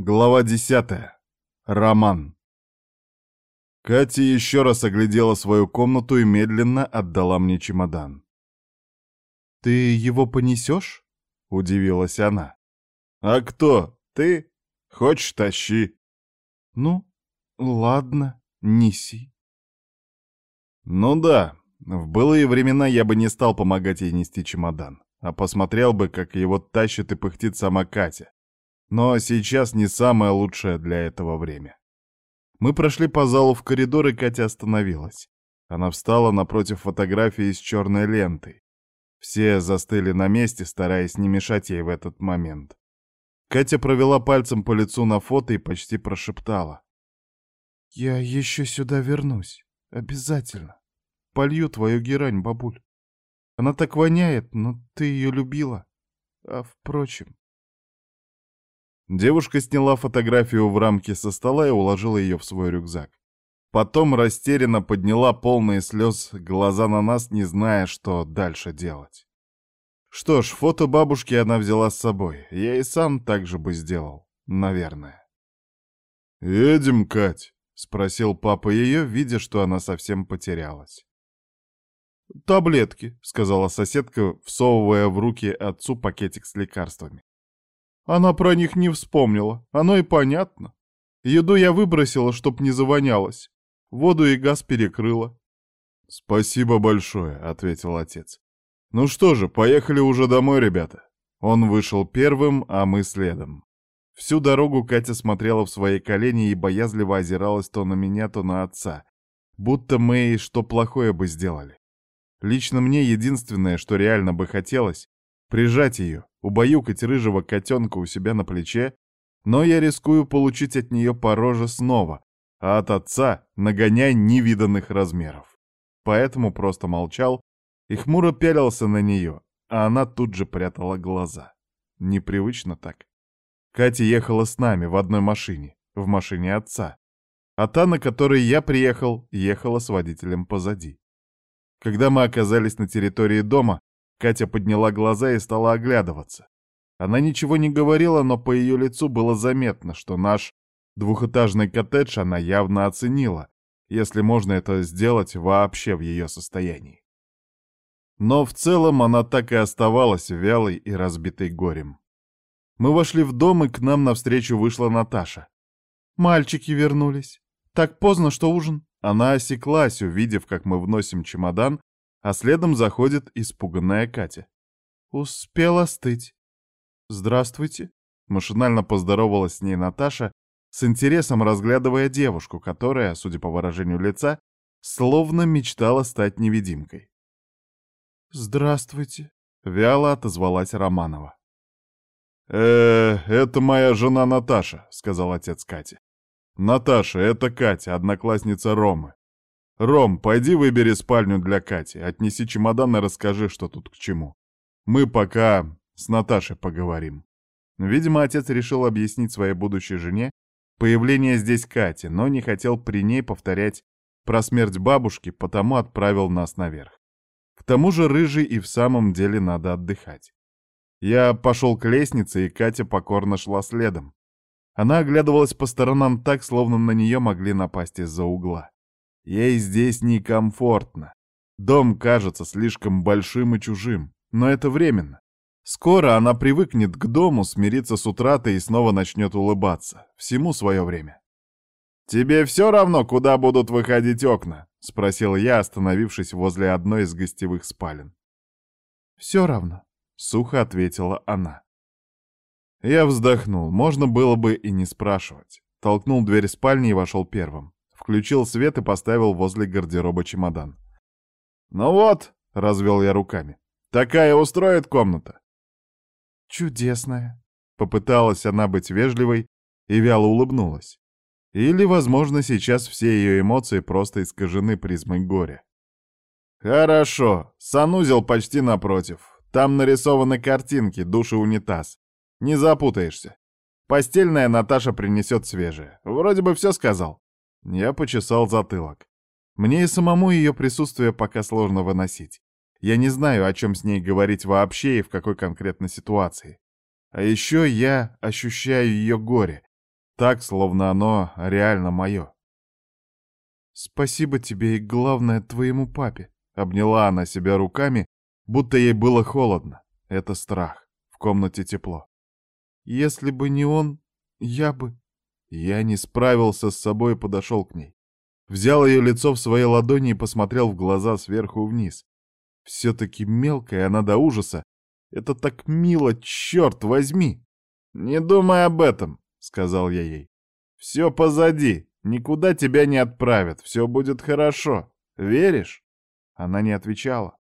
Глава десятая. Роман. Катя еще раз оглядела свою комнату и медленно отдала мне чемодан. «Ты его понесешь?» — удивилась она. «А кто? Ты? Хочешь, тащи». «Ну, ладно, неси». Ну да, в былые времена я бы не стал помогать ей нести чемодан, а посмотрел бы, как его тащит и пыхтит сама Катя. Но сейчас не самое лучшее для этого время. Мы прошли по залу в коридор, и Катя остановилась. Она встала напротив фотографии с черной лентой. Все застыли на месте, стараясь не мешать ей в этот момент. Катя провела пальцем по лицу на фото и почти прошептала. «Я еще сюда вернусь. Обязательно. Полью твою герань, бабуль. Она так воняет, но ты ее любила. А впрочем, Девушка сняла фотографию в рамке со стола и уложила ее в свой рюкзак. Потом растерянно подняла полные слез глаза на нас, не зная, что дальше делать. Что ж, фото бабушки она взяла с собой. Я и сам так же бы сделал, наверное. «Едем, Кать?» — спросил папа ее, видя, что она совсем потерялась. «Таблетки», — сказала соседка, всовывая в руки отцу пакетик с лекарствами. Она про них не вспомнила, оно и понятно. Еду я выбросила, чтоб не завонялось. Воду и газ перекрыла. «Спасибо большое», — ответил отец. «Ну что же, поехали уже домой, ребята». Он вышел первым, а мы следом. Всю дорогу Катя смотрела в свои колени и боязливо озиралась то на меня, то на отца. Будто мы ей что плохое бы сделали. Лично мне единственное, что реально бы хотелось, прижать ее, убаюкать рыжего котенка у себя на плече, но я рискую получить от нее по роже снова, а от отца нагоняй невиданных размеров. Поэтому просто молчал и хмуро пялился на нее, а она тут же прятала глаза. Непривычно так. Катя ехала с нами в одной машине, в машине отца, а та, на которой я приехал, ехала с водителем позади. Когда мы оказались на территории дома, Катя подняла глаза и стала оглядываться. Она ничего не говорила, но по ее лицу было заметно, что наш двухэтажный коттедж она явно оценила, если можно это сделать вообще в ее состоянии. Но в целом она так и оставалась вялой и разбитой горем. Мы вошли в дом, и к нам навстречу вышла Наташа. «Мальчики вернулись. Так поздно, что ужин». Она осеклась, увидев, как мы вносим чемодан, а следом заходит испуганная Катя. «Успел остыть». «Здравствуйте», — машинально поздоровалась с ней Наташа, с интересом разглядывая девушку, которая, судя по выражению лица, словно мечтала стать невидимкой. «Здравствуйте», — вяло отозвалась Романова. э это моя жена Наташа», — сказал отец Кати. «Наташа, это Катя, одноклассница Ромы. «Ром, пойди выбери спальню для Кати, отнеси чемодан и расскажи, что тут к чему. Мы пока с Наташей поговорим». Видимо, отец решил объяснить своей будущей жене появление здесь Кати, но не хотел при ней повторять про смерть бабушки, потому отправил нас наверх. К тому же рыжий и в самом деле надо отдыхать. Я пошел к лестнице, и Катя покорно шла следом. Она оглядывалась по сторонам так, словно на нее могли напасть из-за угла. Ей здесь некомфортно. Дом кажется слишком большим и чужим, но это временно. Скоро она привыкнет к дому, смирится с утратой и снова начнет улыбаться. Всему свое время. «Тебе все равно, куда будут выходить окна?» — спросил я, остановившись возле одной из гостевых спален. «Все равно», — сухо ответила она. Я вздохнул, можно было бы и не спрашивать. Толкнул дверь спальни и вошел первым включил свет и поставил возле гардероба чемодан. «Ну вот», — развел я руками, — «такая устроит комната». «Чудесная», — попыталась она быть вежливой и вяло улыбнулась. Или, возможно, сейчас все ее эмоции просто искажены призмой горя. «Хорошо, санузел почти напротив. Там нарисованы картинки, душ и унитаз. Не запутаешься. Постельная Наташа принесет свежее. Вроде бы все сказал». Я почесал затылок. Мне и самому ее присутствие пока сложно выносить. Я не знаю, о чем с ней говорить вообще и в какой конкретной ситуации. А еще я ощущаю ее горе, так, словно оно реально мое. «Спасибо тебе и, главное, твоему папе», — обняла она себя руками, будто ей было холодно. Это страх. В комнате тепло. «Если бы не он, я бы...» Я не справился с собой и подошел к ней. Взял ее лицо в свои ладони и посмотрел в глаза сверху вниз. Все-таки мелкая она до ужаса. Это так мило, черт возьми! «Не думай об этом», — сказал я ей. «Все позади. Никуда тебя не отправят, все будет хорошо. Веришь?» Она не отвечала.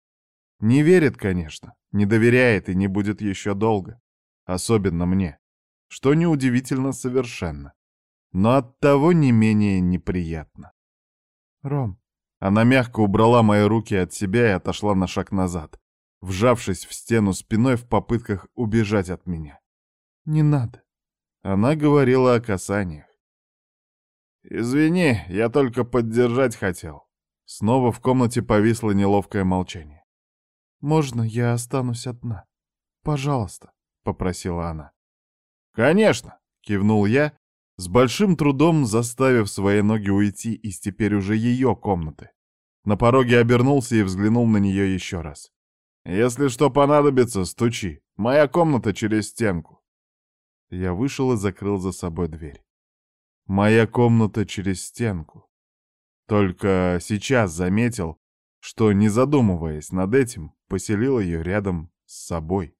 Не верит, конечно, не доверяет и не будет еще долго. Особенно мне. Что неудивительно совершенно. Но оттого не менее неприятно. «Ром». Она мягко убрала мои руки от себя и отошла на шаг назад, вжавшись в стену спиной в попытках убежать от меня. «Не надо». Она говорила о касаниях. «Извини, я только поддержать хотел». Снова в комнате повисло неловкое молчание. «Можно я останусь одна? Пожалуйста», — попросила она. «Конечно», — кивнул я, с большим трудом заставив свои ноги уйти из теперь уже ее комнаты. На пороге обернулся и взглянул на нее еще раз. «Если что понадобится, стучи. Моя комната через стенку». Я вышел и закрыл за собой дверь. Моя комната через стенку. Только сейчас заметил, что, не задумываясь над этим, поселил ее рядом с собой.